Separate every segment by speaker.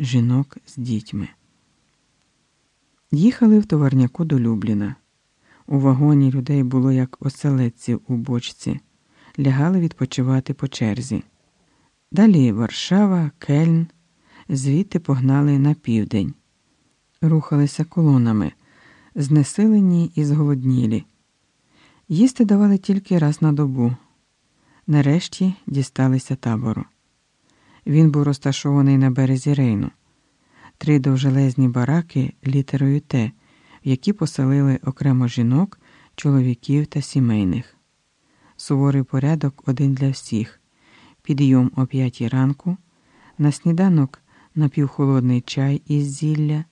Speaker 1: жінок з дітьми. Їхали в товарняку до Любліна. У вагоні людей було як оселедців у бочці, лягали відпочивати по черзі. Далі Варшава, Кельн, звідти погнали на південь, рухалися колонами, знесилені і зголоднілі. Їсти давали тільки раз на добу. Нарешті дісталися табору. Він був розташований на березі Рейну, три довжелезні бараки літерою Т, в які поселили окремо жінок, чоловіків та сімейних. Суворий порядок один для всіх: підйом о п'ятій ранку, на сніданок напівхолодний чай із зілля,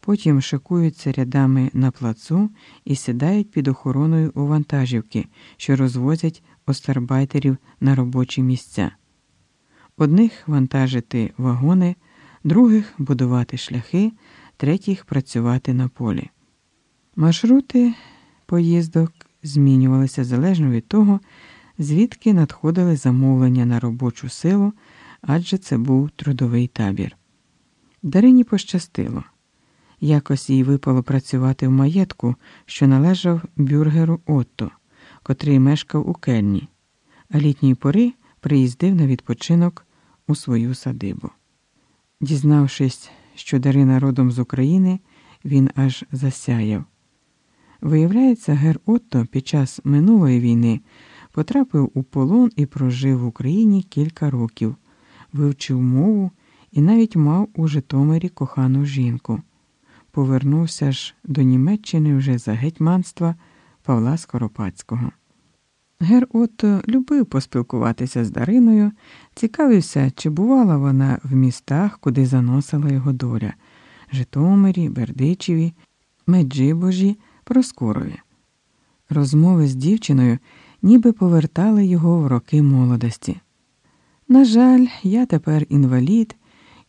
Speaker 1: потім шикуються рядами на плацу і сідають під охороною у вантажівки, що розвозять остарбайтерів на робочі місця. Одних вантажити вагони, других будувати шляхи, третіх працювати на полі. Маршрути поїздок змінювалися залежно від того, звідки надходили замовлення на робочу силу, адже це був трудовий табір. Дарині пощастило. Якось їй випало працювати в маєтку, що належав бюргеру Отто, котрий мешкав у Кельні, а літньої пори приїздив на відпочинок у свою садибу. Дізнавшись, що Дарина родом з України, він аж засяяв. Виявляється, гер Отто під час минулої війни потрапив у полон і прожив в Україні кілька років, вивчив мову і навіть мав у Житомирі кохану жінку. Повернувся ж до Німеччини вже за гетьманства Павла Скоропадського. Гер Отто любив поспілкуватися з Дариною, цікавився, чи бувала вона в містах, куди заносила його доля Житомирі, Бердичеві, Меджибожі, Проскурові. Розмови з дівчиною ніби повертали його в роки молодості. На жаль, я тепер інвалід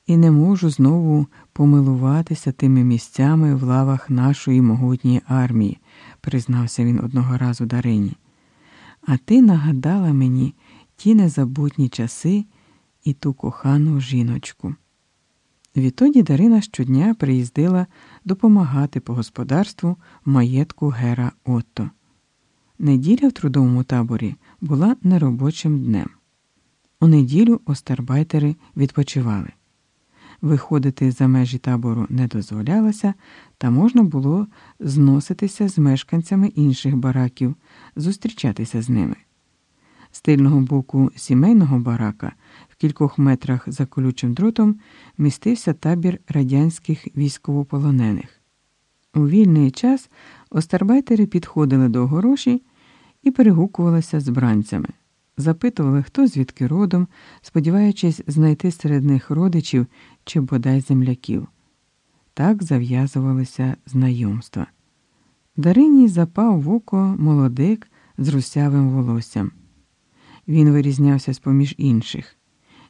Speaker 1: і не можу знову помилуватися тими місцями в лавах нашої могутньої армії, признався він одного разу Дарині. А ти нагадала мені ті незабутні часи і ту кохану жіночку. Відтоді Дарина щодня приїздила допомагати по господарству маєтку Гера Отто. Неділя в трудовому таборі була неробочим днем. У неділю остарбайтери відпочивали. Виходити за межі табору не дозволялося, та можна було зноситися з мешканцями інших бараків, зустрічатися з ними. З тильного боку сімейного барака, в кількох метрах за колючим дротом, містився табір радянських військовополонених. У вільний час остарбайтери підходили до огороші і перегукувалися з бранцями запитували, хто звідки родом, сподіваючись знайти серед них родичів чи бодай земляків. Так зав'язувалися знайомства. Дарині запав в око молодик з русявим волоссям. Він вирізнявся з поміж інших.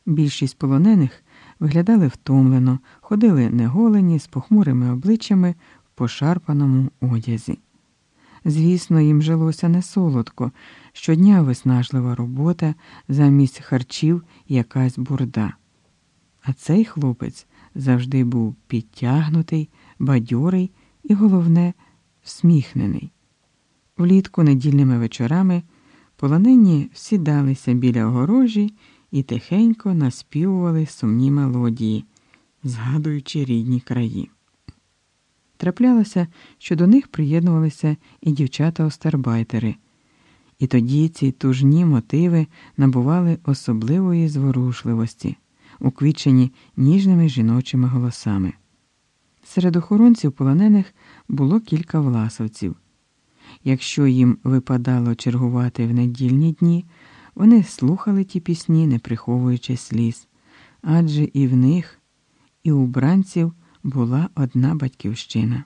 Speaker 1: Більшість полонених виглядали втомлено, ходили неголені з похмурими обличчями в пошарпаному одязі. Звісно, їм жилося не солодко, щодня виснажлива робота, замість харчів якась бурда. А цей хлопець завжди був підтягнутий, бадьорий і, головне, всміхнений. Влітку недільними вечорами полонені всідалися біля огорожі і тихенько наспівували сумні мелодії, згадуючи рідні краї. Траплялося, що до них приєднувалися і дівчата-остарбайтери, і тоді ці тужні мотиви набували особливої зворушливості, уквічені ніжними жіночими голосами. Серед охоронців полонених було кілька власовців. Якщо їм випадало чергувати в недільні дні, вони слухали ті пісні, не приховуючи сліз, адже і в них, і у бранців була одна батьківщина.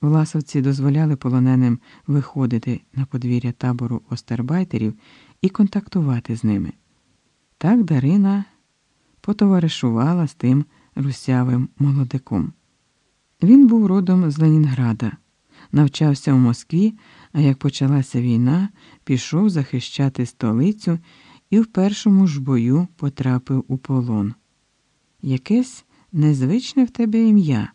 Speaker 1: Власовці дозволяли полоненим виходити на подвір'я табору остербайтерів і контактувати з ними. Так Дарина потоваришувала з тим русявим молодиком. Він був родом з Ленінграда, навчався у Москві, а як почалася війна, пішов захищати столицю і в першому ж бою потрапив у полон. Якесь незвичне в тебе ім'я,